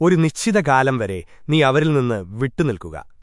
ഒരു നിശ്ചിത കാലം വരെ നീ അവരിൽ നിന്ന് വിട്ടുനിൽക്കുക